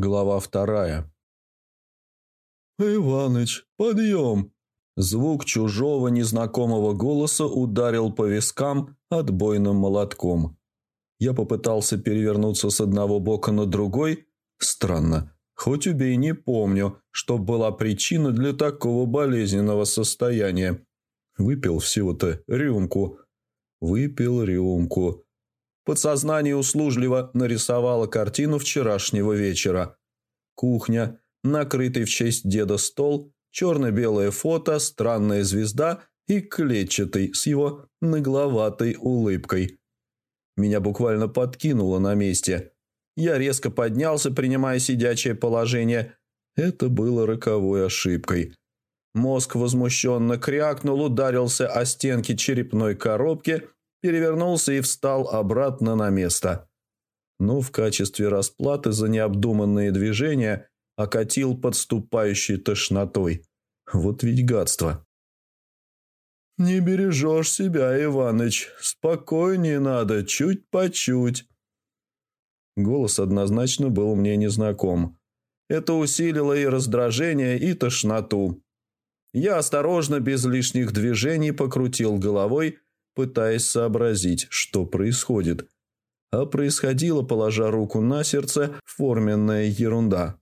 Глава вторая. «Иваныч, подъем!» Звук чужого незнакомого голоса ударил по вискам отбойным молотком. Я попытался перевернуться с одного бока на другой. Странно, хоть убей, не помню, что была причина для такого болезненного состояния. Выпил всего-то рюмку. Выпил рюмку. Подсознание услужливо нарисовало картину вчерашнего вечера. Кухня, накрытый в честь деда стол, черно-белое фото, странная звезда и клетчатый с его нагловатой улыбкой. Меня буквально подкинуло на месте. Я резко поднялся, принимая сидячее положение. Это было роковой ошибкой. Мозг возмущенно крякнул, ударился о стенки черепной коробки – перевернулся и встал обратно на место. Но в качестве расплаты за необдуманные движения окатил подступающей тошнотой. Вот ведь гадство. «Не бережешь себя, Иваныч. Спокойнее надо, чуть по чуть». Голос однозначно был мне незнаком. Это усилило и раздражение, и тошноту. Я осторожно, без лишних движений, покрутил головой пытаясь сообразить, что происходит. А происходило, положа руку на сердце, форменная ерунда.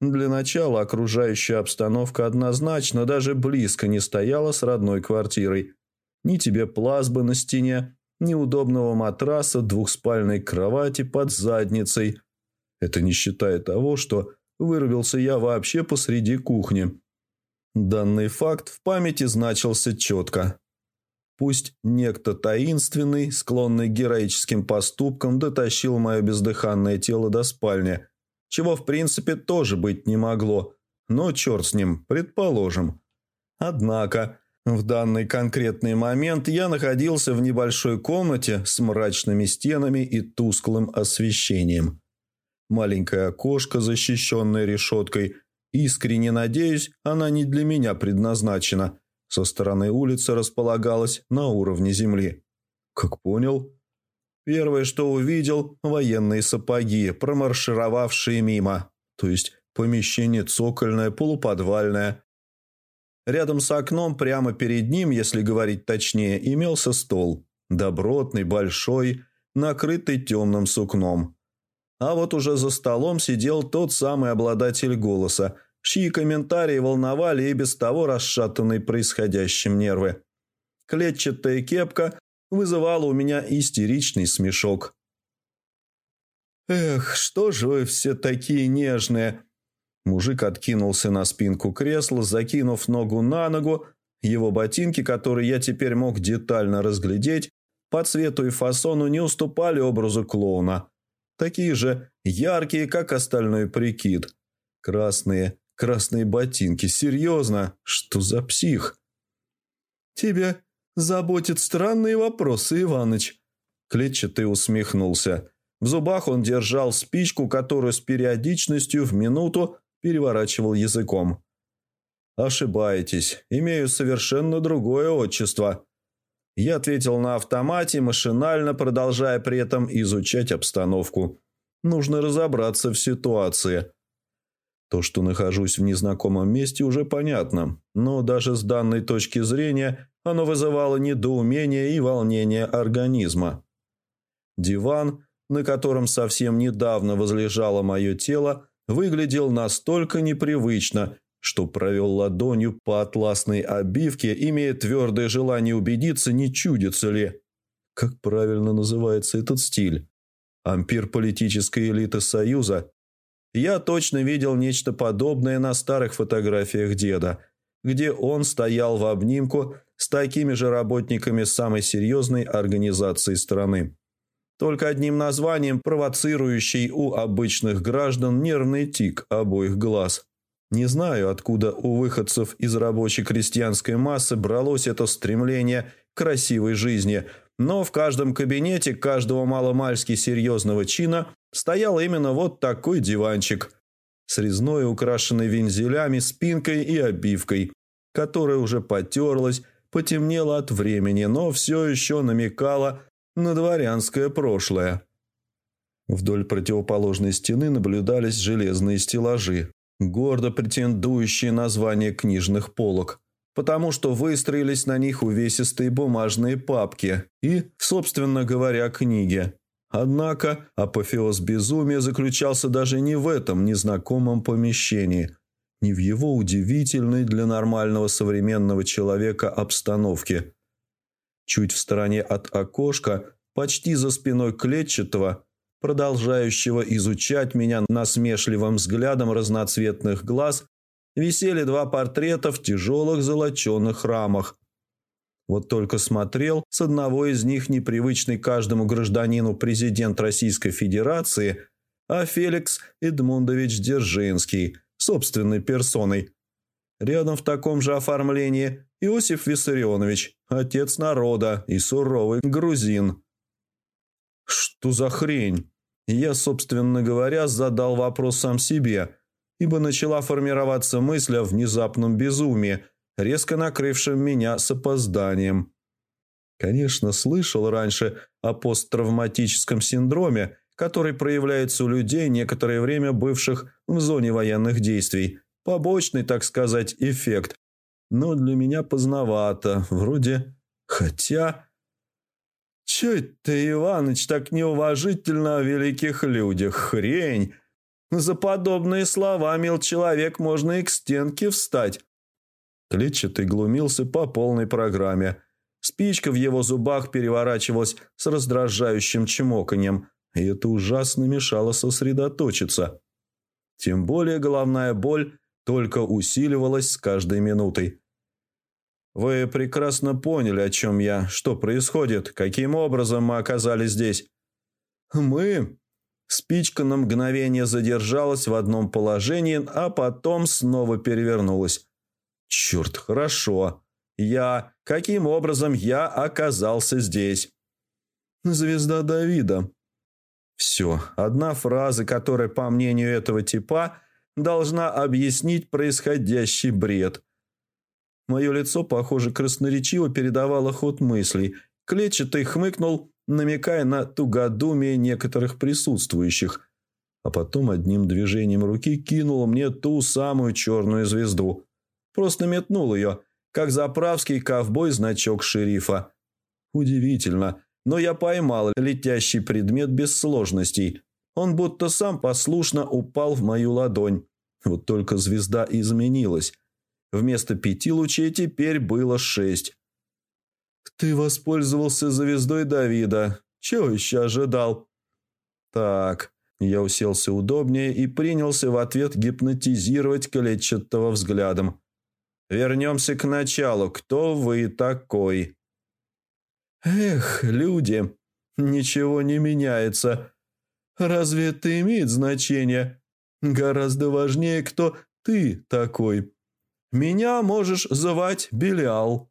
Для начала окружающая обстановка однозначно даже близко не стояла с родной квартирой. Ни тебе плазбы на стене, ни удобного матраса, двухспальной кровати под задницей. Это не считая того, что вырвался я вообще посреди кухни. Данный факт в памяти значился четко. Пусть некто таинственный, склонный к героическим поступкам, дотащил мое бездыханное тело до спальни, чего в принципе тоже быть не могло, но черт с ним, предположим. Однако, в данный конкретный момент я находился в небольшой комнате с мрачными стенами и тусклым освещением. Маленькое окошко, защищенное решеткой, искренне надеюсь, она не для меня предназначена – со стороны улицы располагалась на уровне земли. Как понял? Первое, что увидел – военные сапоги, промаршировавшие мимо. То есть помещение цокольное, полуподвальное. Рядом с окном, прямо перед ним, если говорить точнее, имелся стол. Добротный, большой, накрытый темным сукном. А вот уже за столом сидел тот самый обладатель голоса – чьи комментарии волновали и без того расшатанные происходящим нервы. Клетчатая кепка вызывала у меня истеричный смешок. «Эх, что же вы все такие нежные!» Мужик откинулся на спинку кресла, закинув ногу на ногу. Его ботинки, которые я теперь мог детально разглядеть, по цвету и фасону не уступали образу клоуна. Такие же яркие, как остальной прикид. Красные, Красные ботинки. Серьезно? Что за псих? Тебя заботят странные вопросы, Иваныч. Клетчатый усмехнулся. В зубах он держал спичку, которую с периодичностью в минуту переворачивал языком. «Ошибаетесь. Имею совершенно другое отчество». Я ответил на автомате, машинально продолжая при этом изучать обстановку. Нужно разобраться в ситуации. То, что нахожусь в незнакомом месте, уже понятно, но даже с данной точки зрения оно вызывало недоумение и волнение организма. Диван, на котором совсем недавно возлежало мое тело, выглядел настолько непривычно, что провел ладонью по атласной обивке, имея твердое желание убедиться, не чудится ли. Как правильно называется этот стиль? Ампир политической элиты Союза я точно видел нечто подобное на старых фотографиях деда, где он стоял в обнимку с такими же работниками самой серьезной организации страны. Только одним названием провоцирующий у обычных граждан нервный тик обоих глаз. Не знаю, откуда у выходцев из рабочей крестьянской массы бралось это стремление к красивой жизни – но в каждом кабинете каждого маломальски серьезного чина стоял именно вот такой диванчик с резной, украшенной вензелями, спинкой и обивкой, которая уже потерлась, потемнела от времени, но все еще намекала на дворянское прошлое. Вдоль противоположной стены наблюдались железные стеллажи, гордо претендующие на звание книжных полок, потому что выстроились на них увесистые бумажные папки и, собственно говоря, книги. Однако апофеоз безумия заключался даже не в этом незнакомом помещении, не в его удивительной для нормального современного человека обстановке. Чуть в стороне от окошка, почти за спиной клетчатого, продолжающего изучать меня насмешливым взглядом разноцветных глаз, висели два портрета в тяжелых золоченых рамах. Вот только смотрел с одного из них непривычный каждому гражданину президент Российской Федерации, а Феликс Эдмундович Дзержинский, собственной персоной. Рядом в таком же оформлении Иосиф Виссарионович, отец народа и суровый грузин. Что за хрень? Я, собственно говоря, задал вопрос сам себе, ибо начала формироваться мысль о внезапном безумии, резко накрывшем меня с опозданием. Конечно, слышал раньше о посттравматическом синдроме, который проявляется у людей, некоторое время бывших в зоне военных действий. Побочный, так сказать, эффект. Но для меня поздновато. Вроде... Хотя... «Чё это, Иваныч, так неуважительно о великих людях? Хрень! За подобные слова, мил человек, можно и к стенке встать!» Клетчатый глумился по полной программе. Спичка в его зубах переворачивалась с раздражающим чмоканьем, и это ужасно мешало сосредоточиться. Тем более головная боль только усиливалась с каждой минутой. Вы прекрасно поняли, о чем я, что происходит, каким образом мы оказались здесь. Мы... Спичка на мгновение задержалась в одном положении, а потом снова перевернулась. Черт, хорошо. Я... Каким образом я оказался здесь? Звезда Давида. Все. Одна фраза, которая, по мнению этого типа, должна объяснить происходящий бред. Мое лицо, похоже, красноречиво передавало ход мыслей. Клетчатый хмыкнул, намекая на тугодумие некоторых присутствующих. А потом одним движением руки кинул мне ту самую черную звезду. Просто метнул ее, как заправский ковбой значок шерифа. Удивительно, но я поймал летящий предмет без сложностей. Он будто сам послушно упал в мою ладонь. Вот только звезда изменилась. Вместо пяти лучей теперь было шесть. «Ты воспользовался звездой Давида. Чего еще ожидал?» «Так...» Я уселся удобнее и принялся в ответ гипнотизировать клетчатого взглядом. «Вернемся к началу. Кто вы такой?» «Эх, люди, ничего не меняется. Разве это имеет значение? Гораздо важнее, кто ты такой». Меня можешь звать Белиал».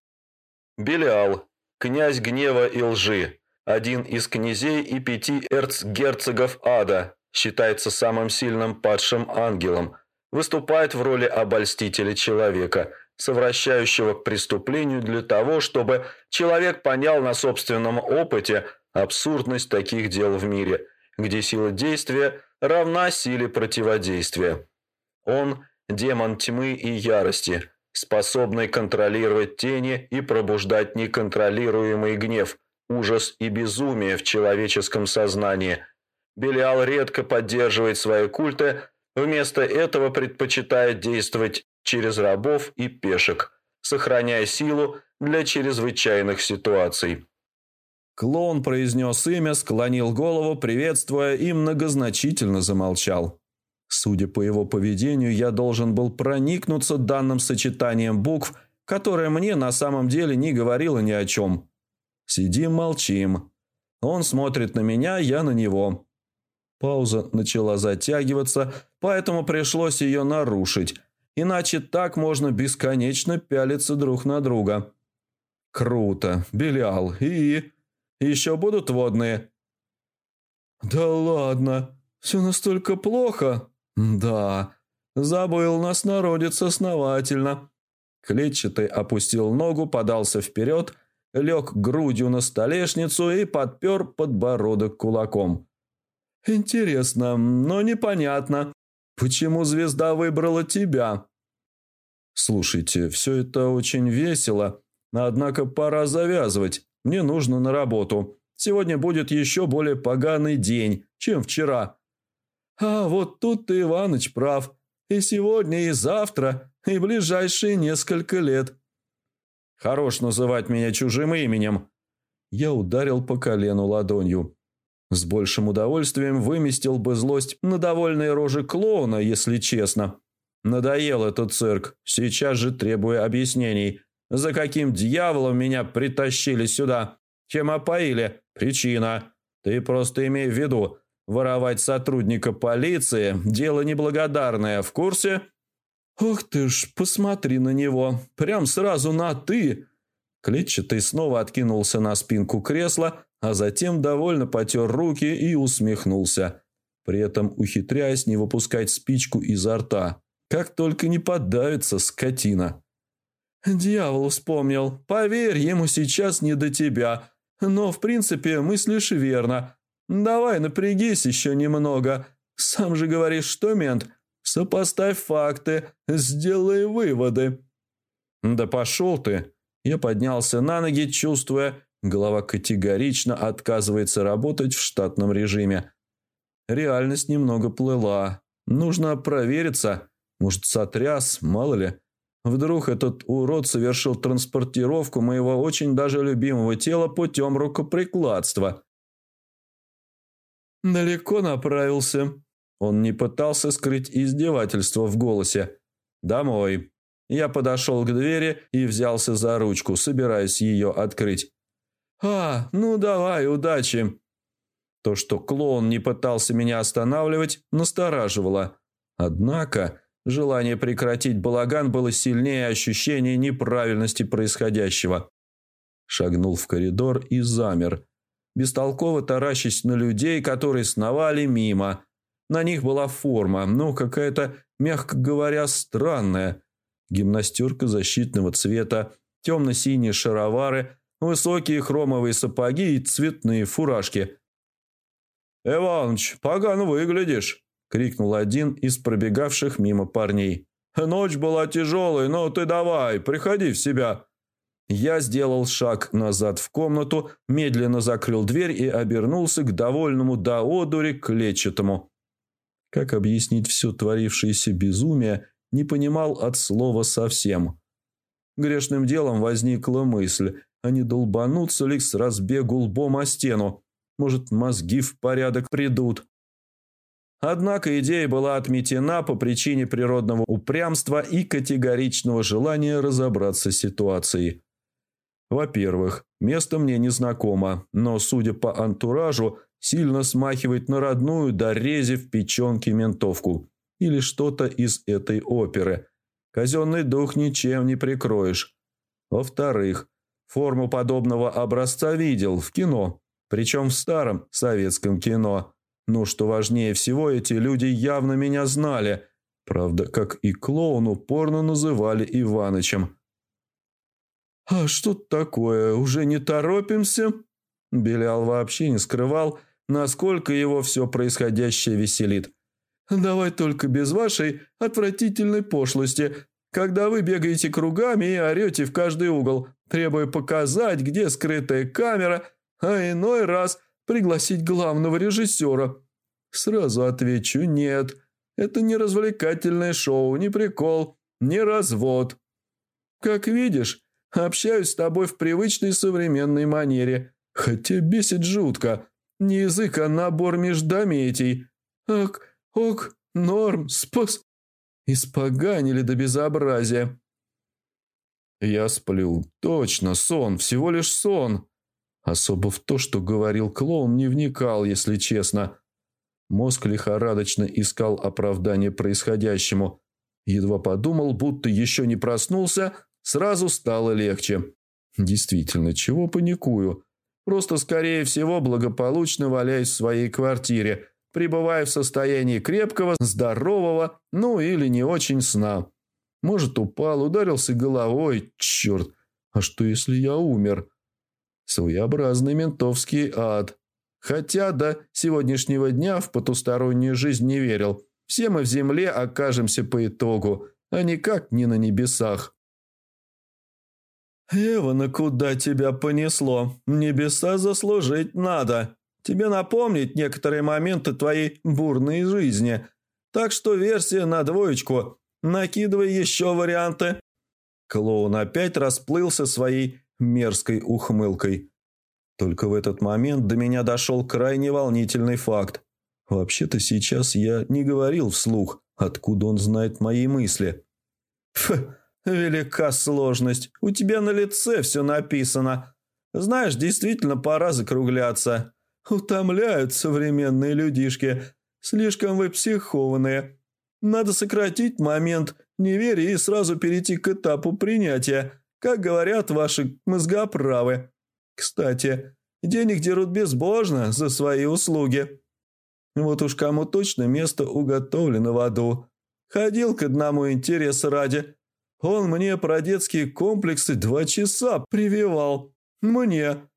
Белиал, князь гнева и лжи, один из князей и пяти эрцгерцогов ада, считается самым сильным падшим ангелом, выступает в роли обольстителя человека, совращающего к преступлению для того, чтобы человек понял на собственном опыте абсурдность таких дел в мире, где сила действия равна силе противодействия. Он – демон тьмы и ярости, способный контролировать тени и пробуждать неконтролируемый гнев, ужас и безумие в человеческом сознании. Белиал редко поддерживает свои культы, вместо этого предпочитает действовать через рабов и пешек, сохраняя силу для чрезвычайных ситуаций. Клоун произнес имя, склонил голову, приветствуя, и многозначительно замолчал. Судя по его поведению, я должен был проникнуться данным сочетанием букв, которое мне на самом деле не говорило ни о чем. Сидим, молчим. Он смотрит на меня, я на него. Пауза начала затягиваться, поэтому пришлось ее нарушить. Иначе так можно бесконечно пялиться друг на друга. Круто, Белиал. И... Еще будут водные? Да ладно, все настолько плохо. «Да, забыл нас народец основательно». Клетчатый опустил ногу, подался вперед, лег грудью на столешницу и подпер подбородок кулаком. Интересно, но непонятно, почему звезда выбрала тебя. Слушайте, все это очень весело, однако пора завязывать. Мне нужно на работу. Сегодня будет еще более поганый день, чем вчера. А вот тут ты, Иваныч, прав. И сегодня, и завтра, и ближайшие несколько лет. Хорош называть меня чужим именем. Я ударил по колену ладонью. С большим удовольствием выместил бы злость на довольной роже клоуна, если честно. Надоел этот цирк, сейчас же требую объяснений. За каким дьяволом меня притащили сюда? Чем опоили? Причина. Ты просто имей в виду, воровать сотрудника полиции – дело неблагодарное, в курсе? Ух ты ж, посмотри на него, прям сразу на «ты». Клетчатый снова откинулся на спинку кресла, а затем довольно потер руки и усмехнулся, при этом ухитряясь не выпускать спичку изо рта. Как только не подавится скотина. «Дьявол вспомнил. Поверь, ему сейчас не до тебя. Но, в принципе, мыслишь верно. Давай напрягись еще немного. Сам же говоришь, что мент. Сопоставь факты, сделай выводы». «Да пошел ты!» Я поднялся на ноги, чувствуя, голова категорично отказывается работать в штатном режиме. Реальность немного плыла. Нужно провериться. Может, сотряс, мало ли. Вдруг этот урод совершил транспортировку моего очень даже любимого тела путем рукоприкладства. Далеко направился. Он не пытался скрыть издевательство в голосе. «Домой». Я подошел к двери и взялся за ручку, собираясь ее открыть. «А, ну давай, удачи!» То, что клоун не пытался меня останавливать, настораживало. Однако желание прекратить балаган было сильнее ощущения неправильности происходящего. Шагнул в коридор и замер, бестолково таращась на людей, которые сновали мимо. На них была форма, ну, какая-то, мягко говоря, странная. Гимнастерка защитного цвета, темно-синие шаровары, высокие хромовые сапоги и цветные фуражки. «Иваныч, погано выглядишь!» – крикнул один из пробегавших мимо парней. «Ночь была тяжелой, но ты давай, приходи в себя!» Я сделал шаг назад в комнату, медленно закрыл дверь и обернулся к довольному до одури клетчатому. Как объяснить все творившееся безумие, не понимал от слова совсем. Грешным делом возникла мысль, а не долбануться ли с разбегу лбом о стену. Может, мозги в порядок придут. Однако идея была отметена по причине природного упрямства и категоричного желания разобраться с ситуацией. Во-первых, место мне незнакомо, но, судя по антуражу, сильно смахивает на родную до рези в печенке ментовку или что-то из этой оперы. Казенный дух ничем не прикроешь. Во-вторых, форму подобного образца видел в кино, причем в старом советском кино. Ну, что важнее всего, эти люди явно меня знали. Правда, как и клоун упорно называли Иванычем. «А что такое? Уже не торопимся?» Белял вообще не скрывал, насколько его все происходящее веселит. «Давай только без вашей отвратительной пошлости, когда вы бегаете кругами и орете в каждый угол, требуя показать, где скрытая камера, а иной раз пригласить главного режиссера. Сразу отвечу «нет». Это не развлекательное шоу, не прикол, не развод. Как видишь, Общаюсь с тобой в привычной современной манере, хотя бесит жутко. Не язык, а набор междометий. Ок, ок, норм, спас... Испоганили до безобразия. Я сплю. Точно, сон, всего лишь сон. Особо в то, что говорил клоун, не вникал, если честно. Мозг лихорадочно искал оправдание происходящему. Едва подумал, будто еще не проснулся, Сразу стало легче. Действительно, чего паникую? Просто, скорее всего, благополучно валяюсь в своей квартире, пребывая в состоянии крепкого, здорового, ну или не очень сна. Может, упал, ударился головой. Черт, а что если я умер? Своеобразный ментовский ад. Хотя до сегодняшнего дня в потустороннюю жизнь не верил. Все мы в земле окажемся по итогу, а никак не на небесах. «Эвана, куда тебя понесло? Небеса заслужить надо. Тебе напомнить некоторые моменты твоей бурной жизни. Так что версия на двоечку. Накидывай еще варианты». Клоун опять расплылся своей мерзкой ухмылкой. Только в этот момент до меня дошел крайне волнительный факт. Вообще-то сейчас я не говорил вслух, откуда он знает мои мысли. Фу, велика сложность. У тебя на лице все написано. Знаешь, действительно пора закругляться. Утомляют современные людишки. Слишком вы психованные. Надо сократить момент неверия и сразу перейти к этапу принятия. Как говорят ваши мозгоправы. Кстати, денег дерут безбожно за свои услуги. Вот уж кому точно место уготовлено в аду. Ходил к одному интереса ради. Он мне про детские комплексы два часа прививал. Мне.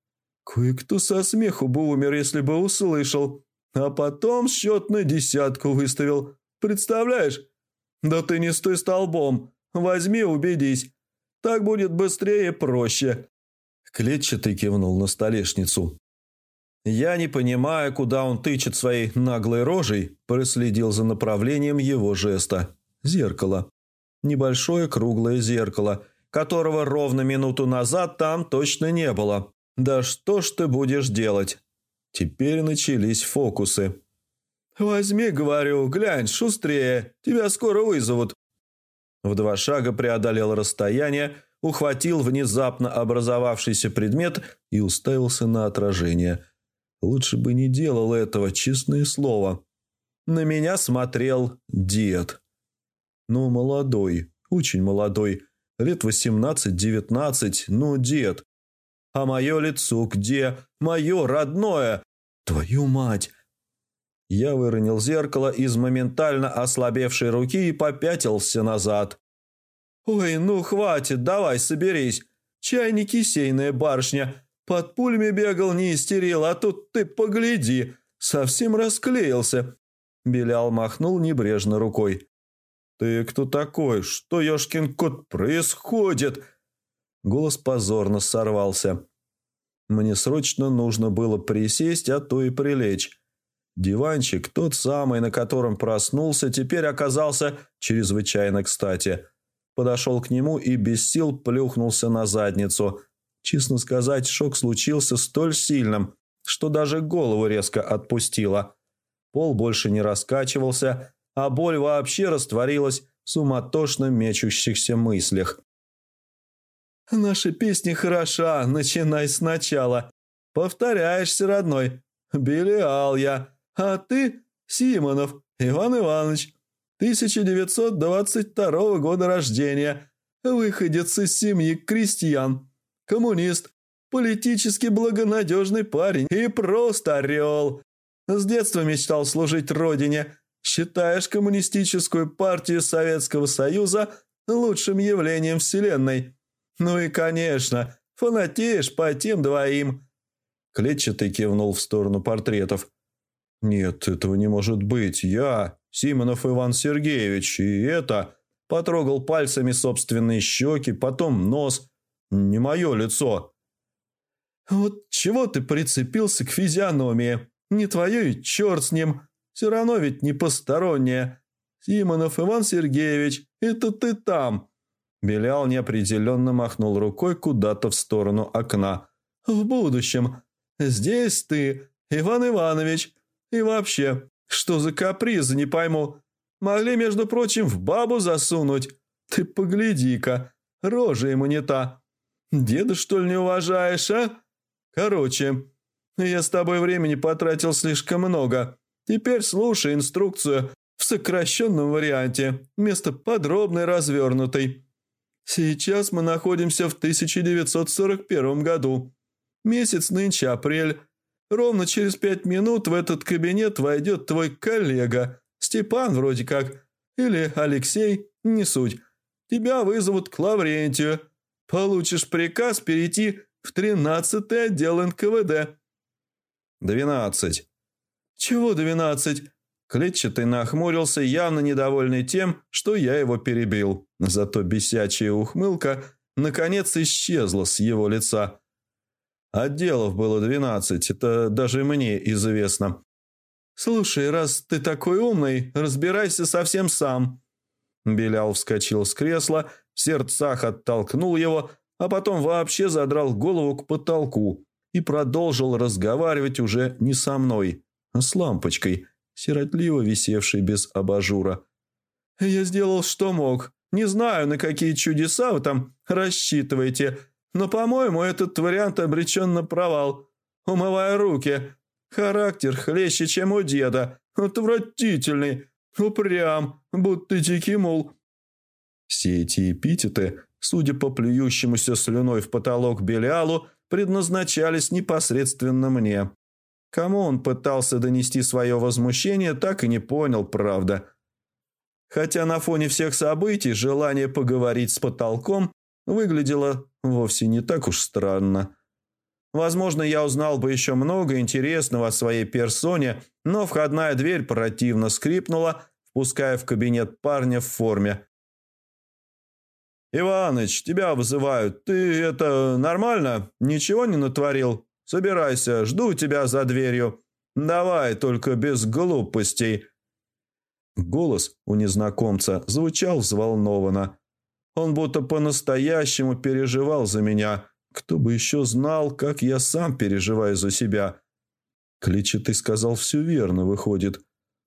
Кое-кто со смеху бы умер, если бы услышал. А потом счет на десятку выставил. Представляешь? Да ты не стой столбом. Возьми, убедись. Так будет быстрее и проще. Клетчатый кивнул на столешницу. Я, не понимая, куда он тычет своей наглой рожей, проследил за направлением его жеста. Зеркало. Небольшое круглое зеркало, которого ровно минуту назад там точно не было. Да что ж ты будешь делать? Теперь начались фокусы. «Возьми, говорю, глянь, шустрее, тебя скоро вызовут». В два шага преодолел расстояние, ухватил внезапно образовавшийся предмет и уставился на отражение. Лучше бы не делал этого, честное слово. На меня смотрел дед. Ну, молодой, очень молодой, лет восемнадцать-девятнадцать, ну, дед. А мое лицо где? Мое родное! Твою мать! Я выронил зеркало из моментально ослабевшей руки и попятился назад. «Ой, ну хватит, давай соберись. Чай не кисейная барышня. Под пулями бегал, не истерил, а тут ты погляди, совсем расклеился». Белял махнул небрежно рукой. «Ты кто такой? Что, ёшкин кот, происходит?» Голос позорно сорвался. Мне срочно нужно было присесть, а то и прилечь. Диванчик, тот самый, на котором проснулся, теперь оказался чрезвычайно кстати – подошел к нему и без сил плюхнулся на задницу. Честно сказать, шок случился столь сильным, что даже голову резко отпустило. Пол больше не раскачивался, а боль вообще растворилась в суматошно мечущихся мыслях. «Наша песня хороша, начинай сначала. Повторяешься, родной. Белиал я, а ты Симонов, Иван Иванович. 1922 года рождения, выходец из семьи крестьян, коммунист, политически благонадежный парень и просто орел. С детства мечтал служить родине. Считаешь коммунистическую партию Советского Союза лучшим явлением Вселенной. Ну и, конечно, фанатеешь по тем двоим. Клетчатый кивнул в сторону портретов. «Нет, этого не может быть. Я...» Симонов Иван Сергеевич, и это... Потрогал пальцами собственные щеки, потом нос. Не мое лицо. Вот чего ты прицепился к физиономии? Не твое и черт с ним. Все равно ведь не постороннее. Симонов Иван Сергеевич, это ты там. Белял неопределенно махнул рукой куда-то в сторону окна. В будущем. Здесь ты, Иван Иванович. И вообще, что за капризы, не пойму. Могли, между прочим, в бабу засунуть. Ты погляди-ка, рожа ему не та. Деда, что ли, не уважаешь, а? Короче, я с тобой времени потратил слишком много. Теперь слушай инструкцию в сокращенном варианте, вместо подробной развернутой. Сейчас мы находимся в 1941 году. Месяц нынче апрель. Ровно через пять минут в этот кабинет войдет твой коллега, Степан вроде как, или Алексей, не суть. Тебя вызовут к Лаврентию. Получишь приказ перейти в тринадцатый отдел НКВД. «Двенадцать». «Чего двенадцать?» Клетчатый нахмурился, явно недовольный тем, что я его перебил. Зато бесячая ухмылка наконец исчезла с его лица. Отделов было двенадцать, это даже мне известно. «Слушай, раз ты такой умный, разбирайся совсем сам». Белял вскочил с кресла, в сердцах оттолкнул его, а потом вообще задрал голову к потолку и продолжил разговаривать уже не со мной, а с лампочкой, сиротливо висевшей без абажура. «Я сделал, что мог. Не знаю, на какие чудеса вы там рассчитываете, но, по-моему, этот вариант обречен на провал. Умывая руки. Характер хлеще, чем у деда. Отвратительный. Упрям, будто дикий мул». Все эти эпитеты, судя по плюющемуся слюной в потолок Белиалу, предназначались непосредственно мне. Кому он пытался донести свое возмущение, так и не понял, правда. Хотя на фоне всех событий желание поговорить с потолком выглядело вовсе не так уж странно. Возможно, я узнал бы еще много интересного о своей персоне, но входная дверь противно скрипнула, впуская в кабинет парня в форме. «Иваныч, тебя вызывают. Ты это нормально? Ничего не натворил? Собирайся, жду тебя за дверью. Давай, только без глупостей». Голос у незнакомца звучал взволнованно. Он будто по-настоящему переживал за меня. Кто бы еще знал, как я сам переживаю за себя. Кличатый сказал все верно, выходит.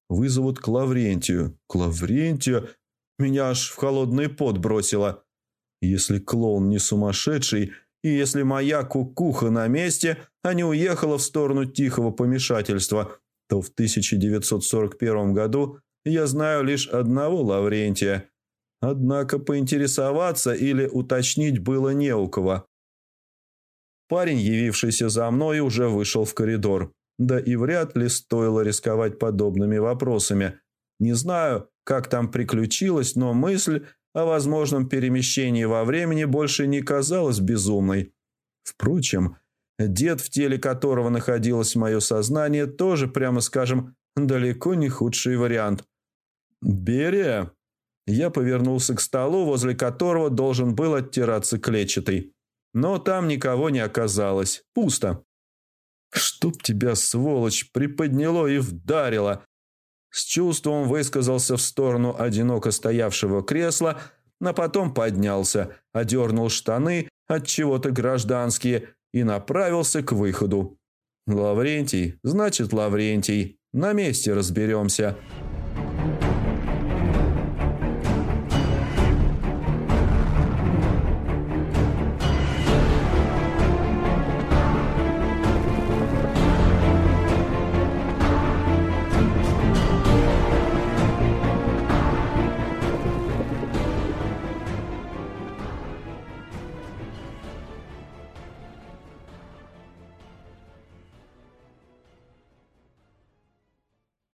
Вызовут к Лаврентию. К Лаврентию? Меня аж в холодный пот бросило. Если клоун не сумасшедший, и если моя кукуха на месте, а не уехала в сторону тихого помешательства, то в 1941 году я знаю лишь одного Лаврентия. Однако поинтересоваться или уточнить было не у кого. Парень, явившийся за мной, уже вышел в коридор. Да и вряд ли стоило рисковать подобными вопросами. Не знаю, как там приключилось, но мысль о возможном перемещении во времени больше не казалась безумной. Впрочем, дед, в теле которого находилось мое сознание, тоже, прямо скажем, далеко не худший вариант. «Берия!» Я повернулся к столу, возле которого должен был оттираться клетчатый. Но там никого не оказалось. Пусто. «Чтоб тебя, сволочь, приподняло и вдарило!» С чувством высказался в сторону одиноко стоявшего кресла, а потом поднялся, одернул штаны от чего-то гражданские и направился к выходу. «Лаврентий, значит, Лаврентий. На месте разберемся».